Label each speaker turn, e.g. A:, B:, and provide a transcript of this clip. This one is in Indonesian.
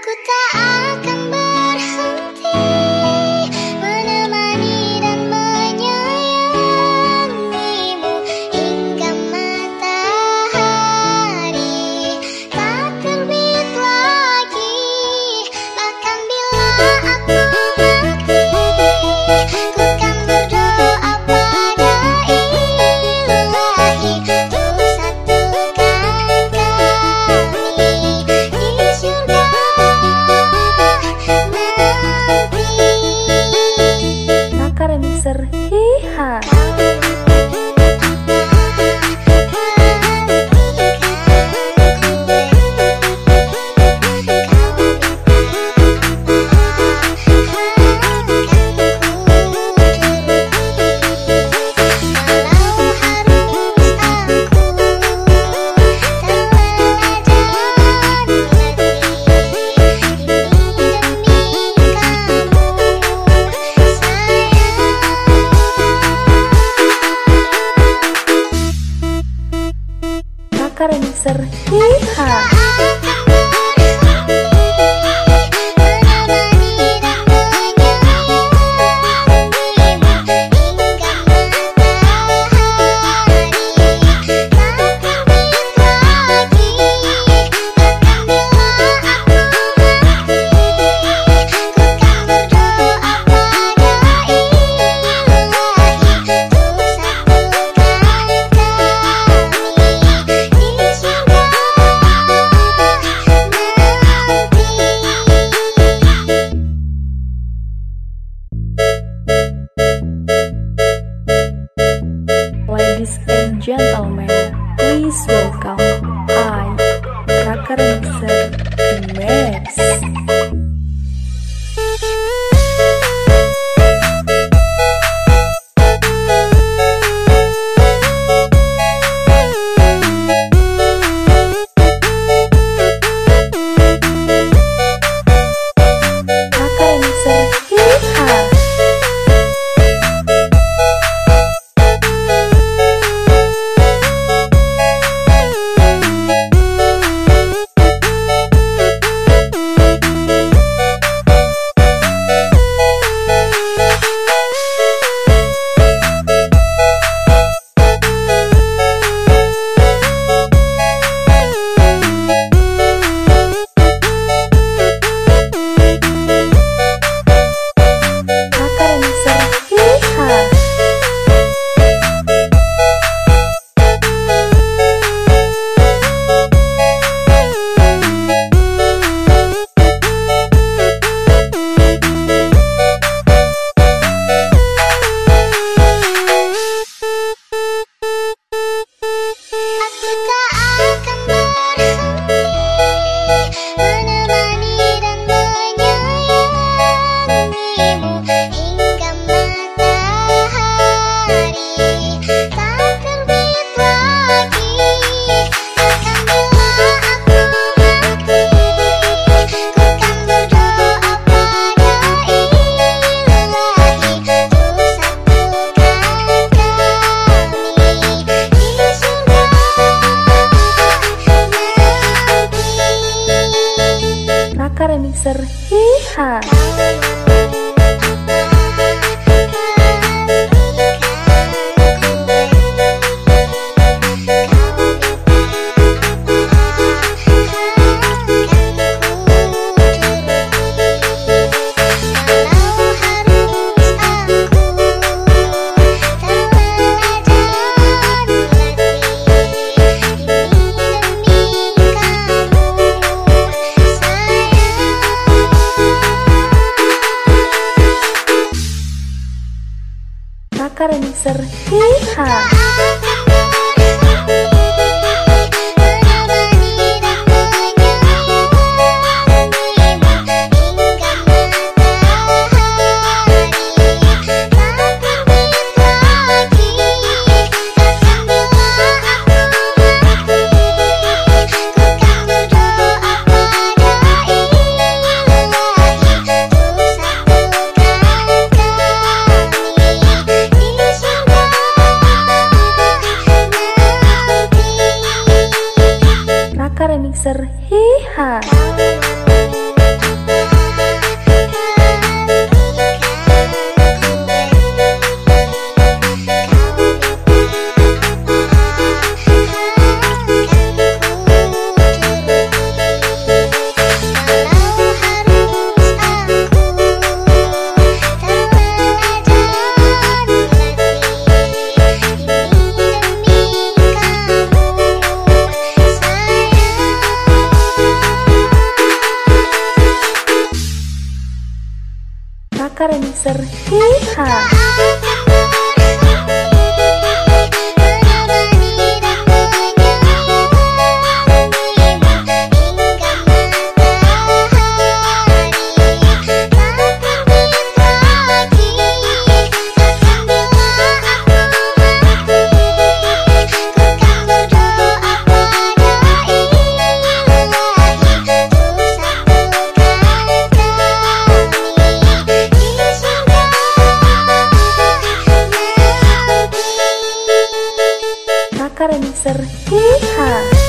A: くた
B: Raka please welcome ser Hiha Kareniser Hiha. Kakak Remixer Hiha